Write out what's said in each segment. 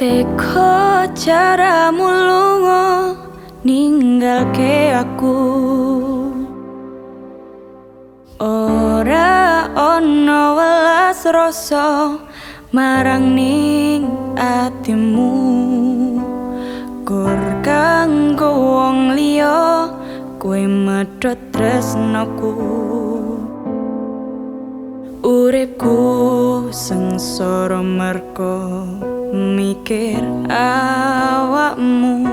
Teko caramu lungo ninggal aku. Ora ono welas rasa marang ning atimu. Kur kanggo wong liya kowe medhot tresnaku Uripku sengsara merko mikir awakmu.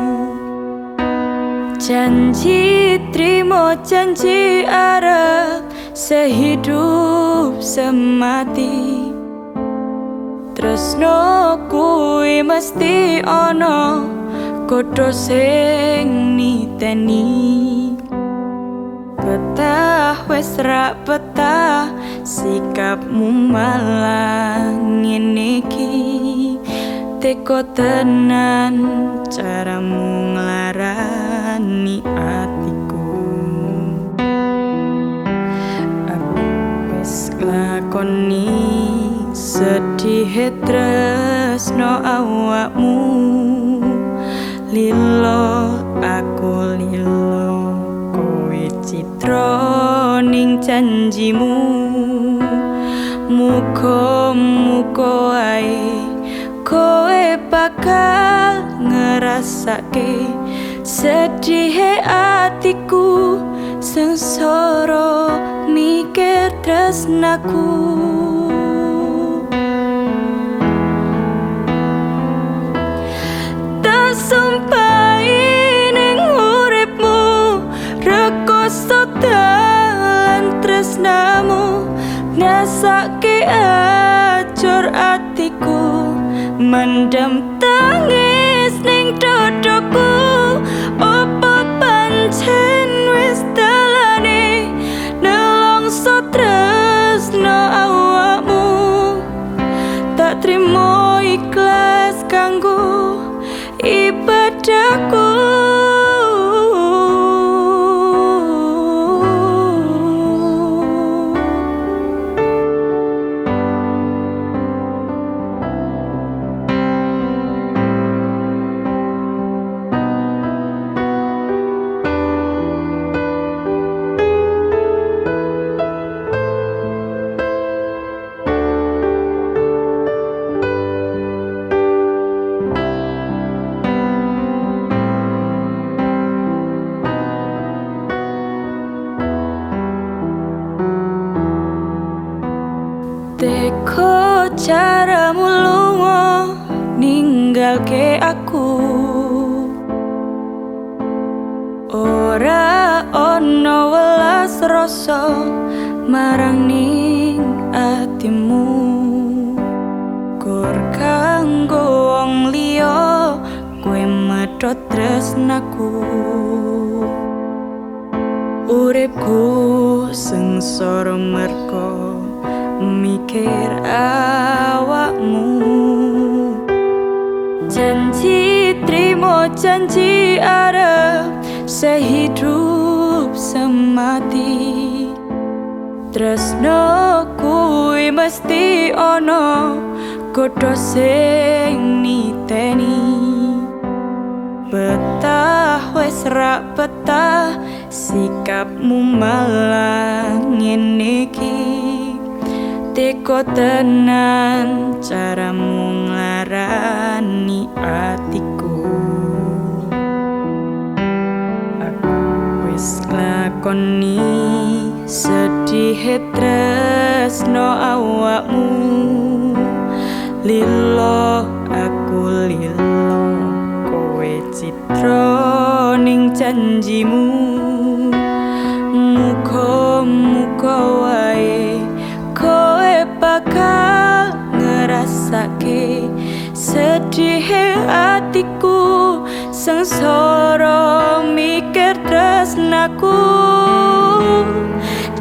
Janji trimo janji arep sehidup semati. Tresno kuwi mesti ono kodho sing niteni. Betah wis rak betah sikapmu malah ngene iki teko tenan caramu nglarani atiku. Aku wis lakoni sedih tresno awakmu. Lilo aku lilo kowe citra ning janjimu. Muko muko ae kowe bakal ngerasake sedih atiku sengsara mikir tresnaku. Tak sumpahi mendem tangis ning Teko caramu lungo ninggal ke aku. Ora ono welas rasa marang ning atimu. Kur kanggo wong liya kowe medhot tresnaku. Uripku sengsara merko mikir awakmu. Janji trimo janji arep sehidup semati. Tresno kuwi mesti ono kodho sing niteni. Betah wis rak betah sikapmu malah ngene iki Teko tenan caramu nglarani atiku Aku wis lakoni sedih tresno awakmu. Lilo aku lilo kowe citra ning janjimu. Muka muka wae sedih atiku sengsara mikir tresnaku.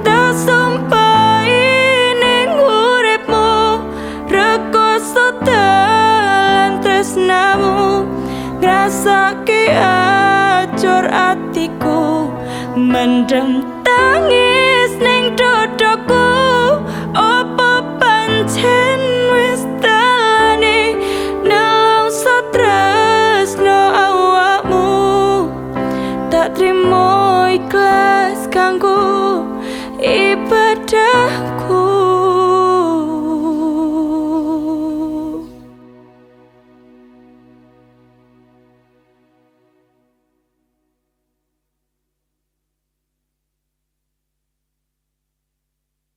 Tak sumpahi ning uripmu rekoso dalan tresnamu. Ngrasake acur atiku mendem dodoku